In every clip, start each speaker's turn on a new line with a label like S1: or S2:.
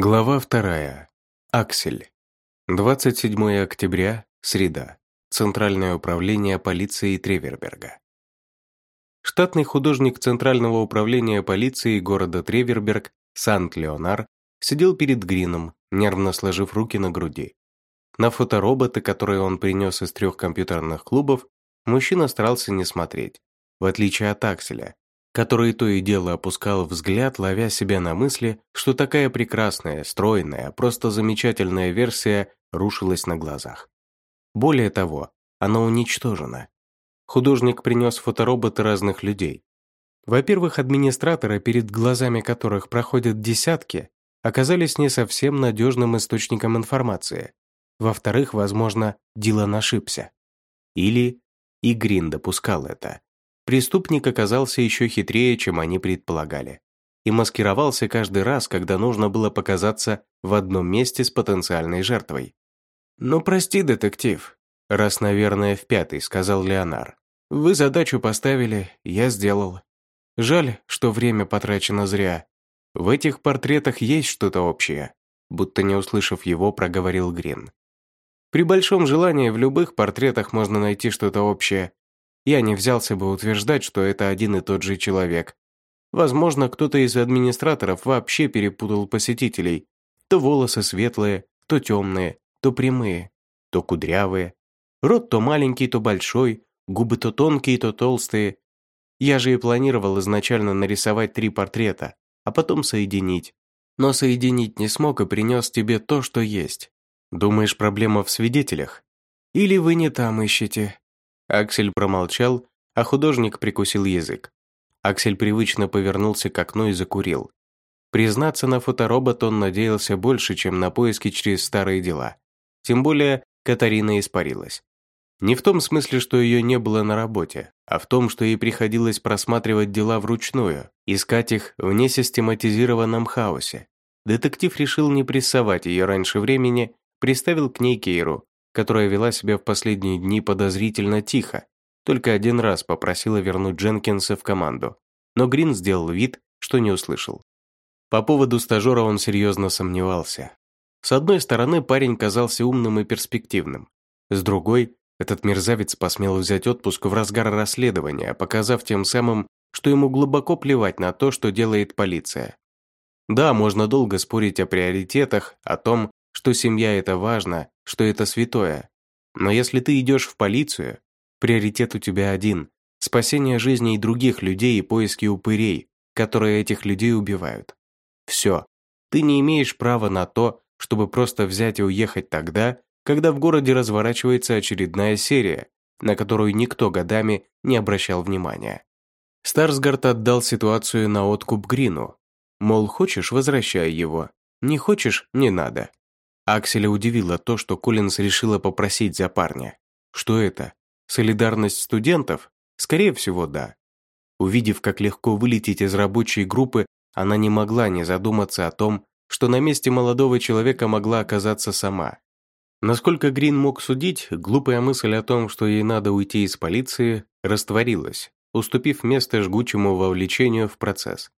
S1: Глава вторая. Аксель. 27 октября, среда. Центральное управление полиции Треверберга. Штатный художник Центрального управления полиции города Треверберг, Сант-Леонар, сидел перед Грином, нервно сложив руки на груди. На фотороботы, которые он принес из трех компьютерных клубов, мужчина старался не смотреть, в отличие от Акселя, который то и дело опускал взгляд, ловя себя на мысли, что такая прекрасная, стройная, просто замечательная версия рушилась на глазах. Более того, она уничтожена. Художник принес фотороботы разных людей. Во-первых, администраторы, перед глазами которых проходят десятки, оказались не совсем надежным источником информации. Во-вторых, возможно, Дилан ошибся. Или и Грин допускал это. Преступник оказался еще хитрее, чем они предполагали. И маскировался каждый раз, когда нужно было показаться в одном месте с потенциальной жертвой. «Ну, прости, детектив», — раз, наверное, в пятый, сказал Леонар. «Вы задачу поставили, я сделал. Жаль, что время потрачено зря. В этих портретах есть что-то общее», будто не услышав его, проговорил Грин. «При большом желании в любых портретах можно найти что-то общее, я не взялся бы утверждать, что это один и тот же человек. Возможно, кто-то из администраторов вообще перепутал посетителей. То волосы светлые, то темные, то прямые, то кудрявые. Рот то маленький, то большой, губы то тонкие, то толстые. Я же и планировал изначально нарисовать три портрета, а потом соединить. Но соединить не смог и принес тебе то, что есть. Думаешь, проблема в свидетелях? Или вы не там ищете? Аксель промолчал, а художник прикусил язык. Аксель привычно повернулся к окну и закурил. Признаться, на фоторобот он надеялся больше, чем на поиски через старые дела. Тем более Катарина испарилась. Не в том смысле, что ее не было на работе, а в том, что ей приходилось просматривать дела вручную, искать их в несистематизированном хаосе. Детектив решил не прессовать ее раньше времени, приставил к ней Кейру, которая вела себя в последние дни подозрительно тихо, только один раз попросила вернуть Дженкинса в команду, но Грин сделал вид, что не услышал. По поводу стажера он серьезно сомневался. С одной стороны, парень казался умным и перспективным. С другой, этот мерзавец посмел взять отпуск в разгар расследования, показав тем самым, что ему глубоко плевать на то, что делает полиция. Да, можно долго спорить о приоритетах, о том, что семья – это важно, что это святое. Но если ты идешь в полицию, приоритет у тебя один – спасение жизней других людей и поиски упырей, которые этих людей убивают. Все. Ты не имеешь права на то, чтобы просто взять и уехать тогда, когда в городе разворачивается очередная серия, на которую никто годами не обращал внимания. Старсгард отдал ситуацию на откуп Грину. Мол, хочешь – возвращай его, не хочешь – не надо. Акселя удивило то, что Коллинз решила попросить за парня. Что это? Солидарность студентов? Скорее всего, да. Увидев, как легко вылететь из рабочей группы, она не могла не задуматься о том, что на месте молодого человека могла оказаться сама. Насколько Грин мог судить, глупая мысль о том, что ей надо уйти из полиции, растворилась, уступив место жгучему вовлечению в процесс.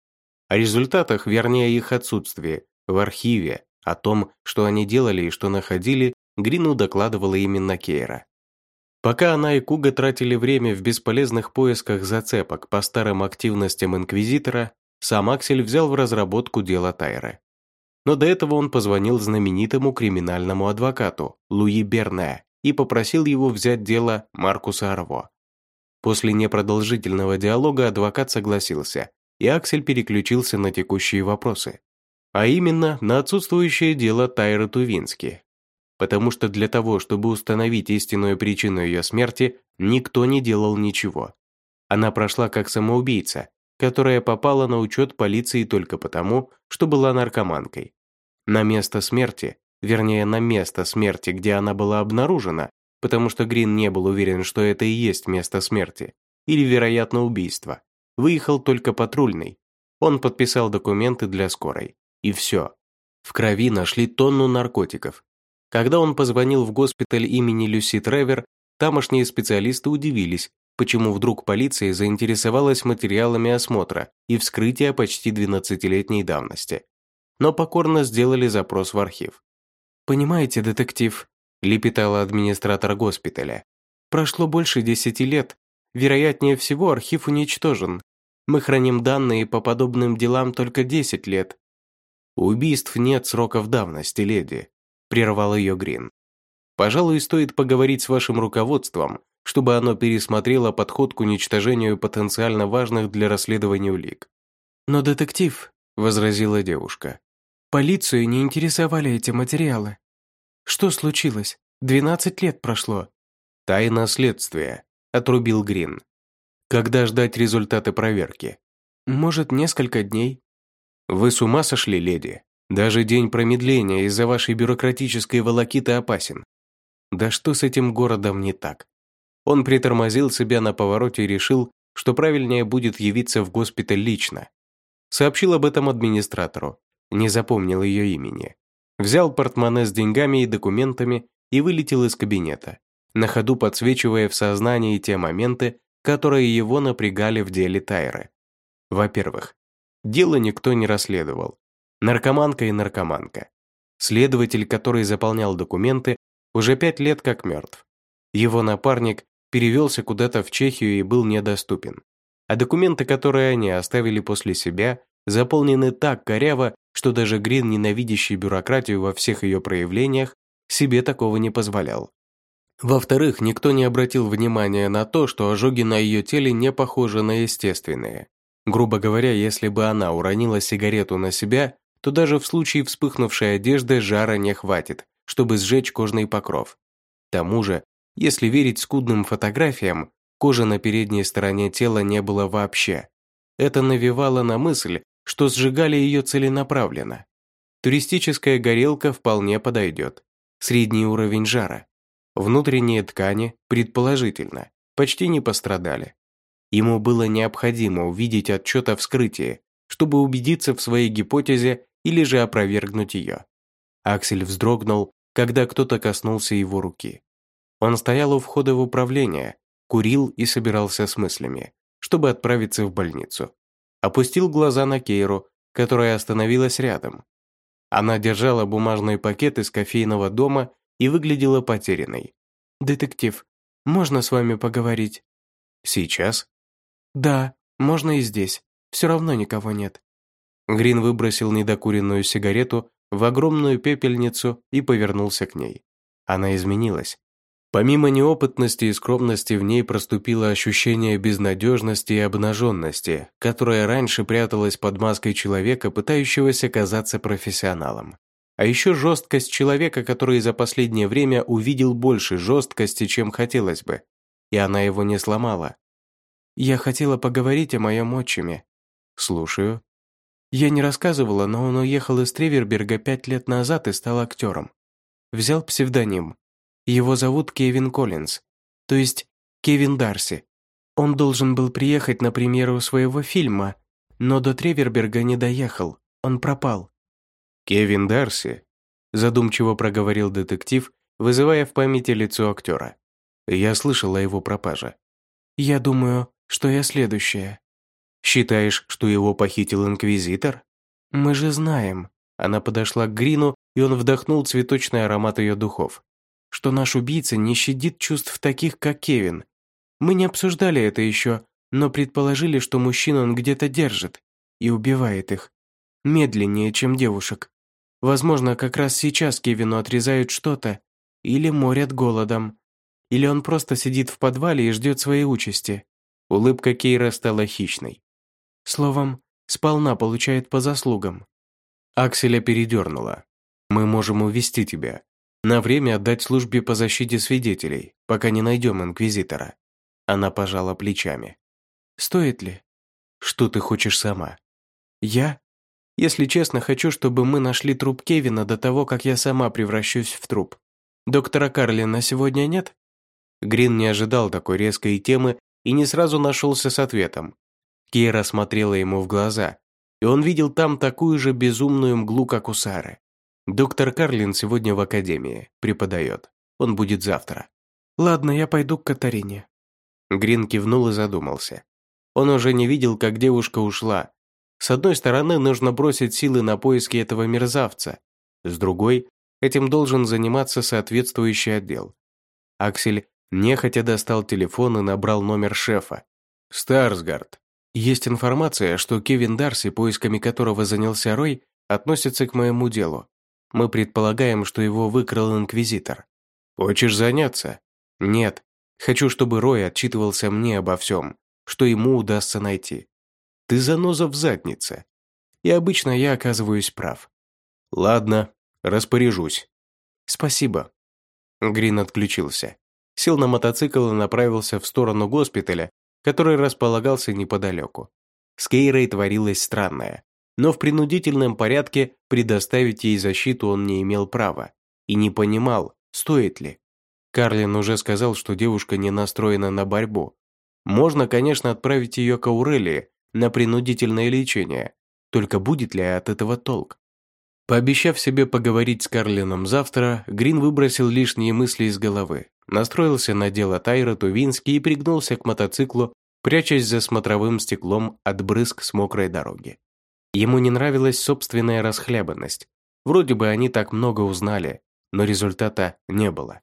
S1: О результатах, вернее их отсутствии, в архиве, о том, что они делали и что находили, Грину докладывала именно Кейра. Пока она и Куга тратили время в бесполезных поисках зацепок по старым активностям Инквизитора, сам Аксель взял в разработку дело Тайры. Но до этого он позвонил знаменитому криминальному адвокату Луи Берне и попросил его взять дело Маркуса Арво. После непродолжительного диалога адвокат согласился, и Аксель переключился на текущие вопросы а именно на отсутствующее дело Тайры Тувински. Потому что для того, чтобы установить истинную причину ее смерти, никто не делал ничего. Она прошла как самоубийца, которая попала на учет полиции только потому, что была наркоманкой. На место смерти, вернее, на место смерти, где она была обнаружена, потому что Грин не был уверен, что это и есть место смерти, или, вероятно, убийство, выехал только патрульный. Он подписал документы для скорой. И все. В крови нашли тонну наркотиков. Когда он позвонил в госпиталь имени Люси Тревер, тамошние специалисты удивились, почему вдруг полиция заинтересовалась материалами осмотра и вскрытия почти 12-летней давности. но покорно сделали запрос в архив.
S2: «Понимаете, детектив», – лепетала администратор госпиталя, «прошло больше десяти лет. Вероятнее всего, архив уничтожен. Мы храним данные по подобным делам только десять лет».
S1: «Убийств нет сроков давности, леди», – прервал ее Грин. «Пожалуй, стоит поговорить с вашим руководством, чтобы оно пересмотрело подход к уничтожению потенциально важных для расследования улик».
S2: «Но детектив», – возразила девушка, Полицию не интересовали эти материалы. Что случилось? Двенадцать лет прошло.
S1: Тайна следствия, отрубил Грин. Когда ждать результаты проверки?
S2: Может, несколько дней.
S1: Вы с ума сошли, леди? Даже день промедления из-за вашей бюрократической волокиты опасен. Да что с этим городом не так? Он притормозил себя на повороте и решил, что правильнее будет явиться в госпиталь лично. Сообщил об этом администратору, не запомнил ее имени. Взял портмоне с деньгами и документами и вылетел из кабинета, на ходу подсвечивая в сознании те моменты, которые его напрягали в деле Тайры. Во-первых, дело никто не расследовал. Наркоманка и наркоманка. Следователь, который заполнял документы, уже пять лет как мертв. Его напарник перевелся куда-то в Чехию и был недоступен. А документы, которые они оставили после себя, заполнены так коряво, что даже Грин, ненавидящий бюрократию во всех ее проявлениях, себе такого не позволял. Во-вторых, никто не обратил внимания на то, что ожоги на ее теле не похожи на естественные. Грубо говоря, если бы она уронила сигарету на себя, то даже в случае вспыхнувшей одежды жара не хватит, чтобы сжечь кожный покров. К тому же, если верить скудным фотографиям, кожи на передней стороне тела не было вообще. Это навевало на мысль, что сжигали ее целенаправленно. Туристическая горелка вполне подойдет. Средний уровень жара. Внутренние ткани, предположительно, почти не пострадали. Ему было необходимо увидеть отчет о вскрытии, чтобы убедиться в своей гипотезе или же опровергнуть ее. Аксель вздрогнул, когда кто-то коснулся его руки. Он стоял у входа в управление, курил и собирался с мыслями, чтобы отправиться в больницу опустил глаза на Кейру, которая остановилась рядом. Она держала бумажный пакет из кофейного дома и выглядела потерянной. «Детектив, можно с вами поговорить?» «Сейчас?» «Да, можно и здесь. Все равно никого нет». Грин выбросил недокуренную сигарету в огромную пепельницу и повернулся к ней. Она изменилась. Помимо неопытности и скромности в ней проступило ощущение безнадежности и обнаженности, которое раньше пряталось под маской человека, пытающегося казаться профессионалом. А еще жесткость человека, который за последнее время увидел больше жесткости, чем хотелось бы. И она его не сломала. «Я хотела поговорить о моем отчиме». «Слушаю». Я не рассказывала, но он уехал из Треверберга пять лет назад и стал актером. Взял псевдоним его зовут Кевин Коллинз, то есть Кевин Дарси. Он должен был приехать на премьеру своего фильма, но до Треверберга не доехал, он пропал. «Кевин Дарси», – задумчиво проговорил детектив, вызывая в памяти лицо актера. «Я слышал о его пропаже».
S2: «Я думаю, что я следующая».
S1: «Считаешь, что его похитил Инквизитор?»
S2: «Мы же знаем».
S1: Она подошла к Грину, и он вдохнул цветочный аромат ее духов
S2: что наш убийца не щадит чувств таких, как Кевин. Мы не обсуждали это еще, но предположили, что мужчин он где-то держит и убивает их. Медленнее, чем девушек. Возможно, как раз сейчас Кевину отрезают что-то или морят голодом. Или он просто сидит в подвале и ждет своей участи.
S1: Улыбка Кейра стала хищной.
S2: Словом, сполна получает по заслугам.
S1: Акселя передернула. «Мы можем увести тебя. На время отдать службе по защите свидетелей, пока не найдем инквизитора. Она пожала плечами.
S2: Стоит ли?
S1: Что ты хочешь сама?
S2: Я? Если честно, хочу, чтобы мы нашли труп Кевина до того, как я сама превращусь в труп. Доктора Карлина сегодня нет?
S1: Грин не ожидал такой резкой темы и не сразу нашелся с ответом. Кейра смотрела ему в глаза, и он видел там такую же безумную мглу, как у Сары. Доктор Карлин сегодня в академии, преподает. Он будет завтра.
S2: Ладно, я пойду к Катарине.
S1: Грин кивнул и задумался. Он уже не видел, как девушка ушла. С одной стороны, нужно бросить силы на поиски этого мерзавца. С другой, этим должен заниматься соответствующий отдел. Аксель нехотя достал телефон и набрал номер шефа. «Старсгард. Есть информация, что Кевин Дарси, поисками которого занялся Рой, относится к моему делу. Мы предполагаем, что его выкрал Инквизитор. Хочешь заняться? Нет. Хочу, чтобы Рой отчитывался мне обо всем, что ему удастся найти. Ты заноза в заднице. И обычно я оказываюсь прав. Ладно, распоряжусь. Спасибо. Грин отключился. Сел на мотоцикл и направился в сторону госпиталя, который располагался неподалеку. С Кейрой творилось странное, но в принудительном порядке предоставить ей защиту он не имел права и не понимал, стоит ли. Карлин уже сказал, что девушка не настроена на борьбу. Можно, конечно, отправить ее к Аурелии на принудительное лечение, только будет ли от этого толк? Пообещав себе поговорить с Карлином завтра, Грин выбросил лишние мысли из головы, настроился на дело Тайра Тувински и пригнулся к мотоциклу, прячась за смотровым стеклом от брызг с мокрой дороги. Ему не нравилась собственная расхлябанность. Вроде бы они так много узнали, но результата не было.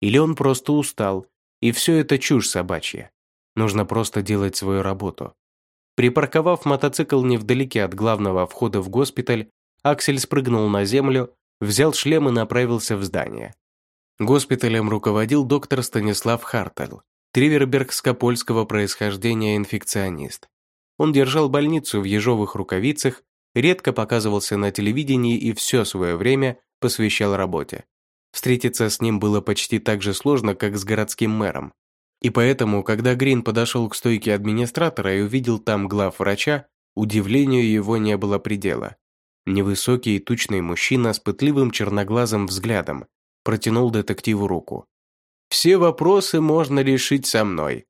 S1: Или он просто устал, и все это чушь собачья. Нужно просто делать свою работу. Припарковав мотоцикл невдалеке от главного входа в госпиталь, Аксель спрыгнул на землю, взял шлем и направился в здание. Госпиталем руководил доктор Станислав Хартель, тривербергско-польского происхождения инфекционист. Он держал больницу в ежовых рукавицах, редко показывался на телевидении и все свое время посвящал работе. Встретиться с ним было почти так же сложно, как с городским мэром. И поэтому, когда Грин подошел к стойке администратора и увидел там глав врача, удивлению его не было предела. Невысокий и тучный мужчина с пытливым черноглазым взглядом протянул детективу руку. «Все вопросы можно решить со мной».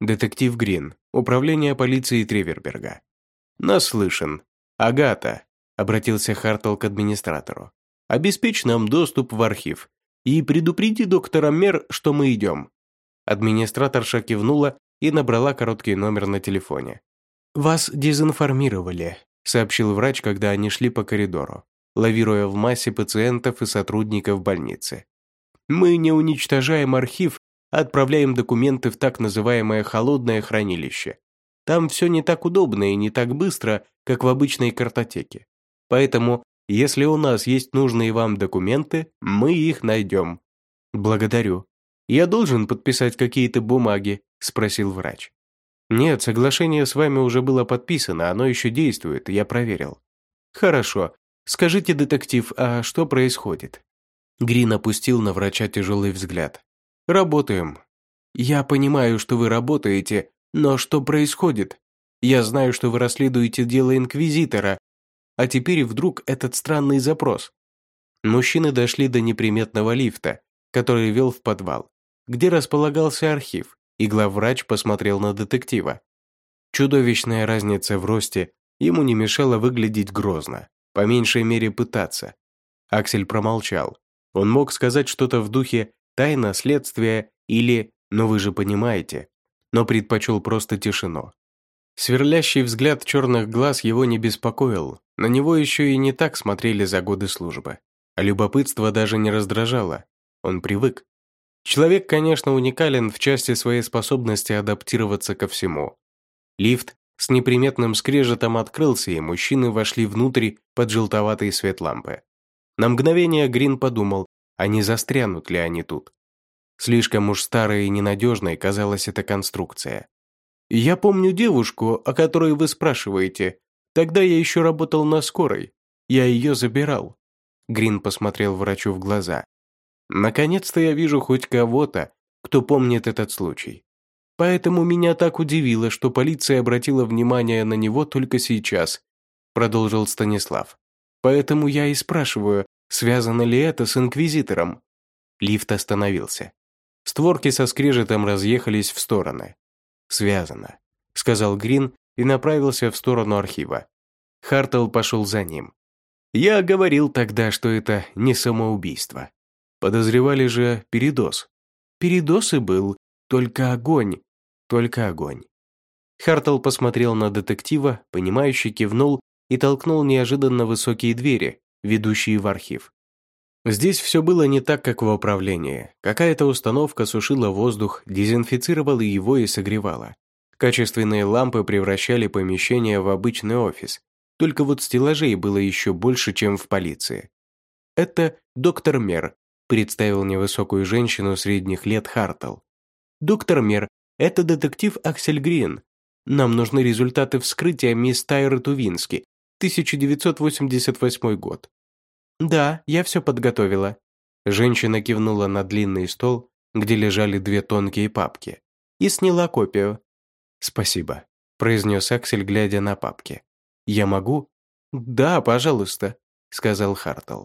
S1: Детектив Грин, управление полиции Треверберга. «Наслышан. Агата», — обратился Хартл к администратору. «Обеспечь нам доступ в архив и предупреди доктора Мер, что мы идем». Администраторша кивнула и набрала короткий номер на телефоне. «Вас дезинформировали», — сообщил врач, когда они шли по коридору, лавируя в массе пациентов и сотрудников больницы. «Мы не уничтожаем архив, а отправляем документы в так называемое холодное хранилище. Там все не так удобно и не так быстро, как в обычной картотеке. Поэтому, если у нас есть нужные вам документы, мы их найдем». «Благодарю», «Я должен подписать какие-то бумаги?» – спросил врач. «Нет, соглашение с вами уже было подписано, оно еще действует, я проверил». «Хорошо. Скажите, детектив, а что происходит?» Грин опустил на врача тяжелый взгляд. «Работаем. Я понимаю, что вы работаете, но что происходит? Я знаю, что вы расследуете дело Инквизитора, а теперь вдруг этот странный запрос». Мужчины дошли до неприметного лифта, который вел в подвал где располагался архив, и главврач посмотрел на детектива. Чудовищная разница в росте ему не мешала выглядеть грозно, по меньшей мере пытаться. Аксель промолчал. Он мог сказать что-то в духе «тайна следствия» или «но вы же понимаете», но предпочел просто тишину. Сверлящий взгляд черных глаз его не беспокоил, на него еще и не так смотрели за годы службы. А любопытство даже не раздражало, он привык. Человек, конечно, уникален в части своей способности адаптироваться ко всему. Лифт с неприметным скрежетом открылся, и мужчины вошли внутрь под желтоватый свет лампы. На мгновение Грин подумал, а не застрянут ли они тут. Слишком уж старой и ненадежной казалась эта конструкция. «Я помню девушку, о которой вы спрашиваете. Тогда я еще работал на скорой. Я ее забирал». Грин посмотрел врачу в глаза. Наконец-то я вижу хоть кого-то, кто помнит этот случай. Поэтому меня так удивило, что полиция обратила внимание на него только сейчас, продолжил Станислав. Поэтому я и спрашиваю, связано ли это с инквизитором. Лифт остановился. Створки со скрежетом разъехались в стороны. «Связано», — сказал Грин и направился в сторону архива. Хартл пошел за ним. «Я говорил тогда, что это не самоубийство», Подозревали же передоз. Передоз и был, только огонь, только огонь. Хартл посмотрел на детектива, понимающе кивнул и толкнул неожиданно высокие двери, ведущие в архив. Здесь все было не так, как в управлении. Какая-то установка сушила воздух, дезинфицировала его и согревала. Качественные лампы превращали помещение в обычный офис. Только вот стеллажей было еще больше, чем в полиции. «Это доктор Мер», – представил невысокую женщину средних лет Хартл. «Доктор Мер, это детектив Аксель Грин. Нам нужны результаты вскрытия мисс Тайры Тувински, 1988 год. «Да, я все подготовила». Женщина кивнула на длинный стол, где лежали две тонкие папки, и сняла копию. «Спасибо», – произнес Аксель, глядя на папки. «Я могу?» «Да, пожалуйста», – сказал Хартл.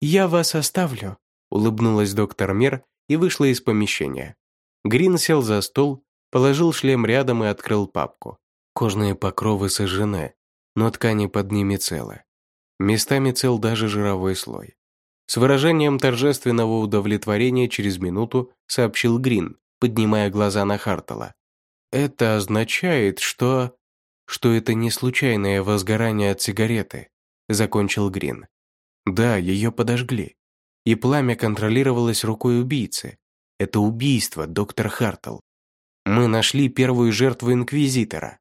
S1: «Я вас оставлю», – улыбнулась доктор Мер и вышла из помещения. Грин сел за стол, положил шлем рядом и открыл папку. Кожные покровы сожжены, но ткани под ними целы. Местами цел даже жировой слой. С выражением торжественного удовлетворения через минуту сообщил Грин, поднимая глаза на Хартела. «Это означает, что...» «Что это не случайное возгорание от сигареты», — закончил Грин. «Да, ее подожгли. И пламя контролировалось рукой убийцы. Это убийство, доктор Хартл. Мы нашли первую жертву Инквизитора.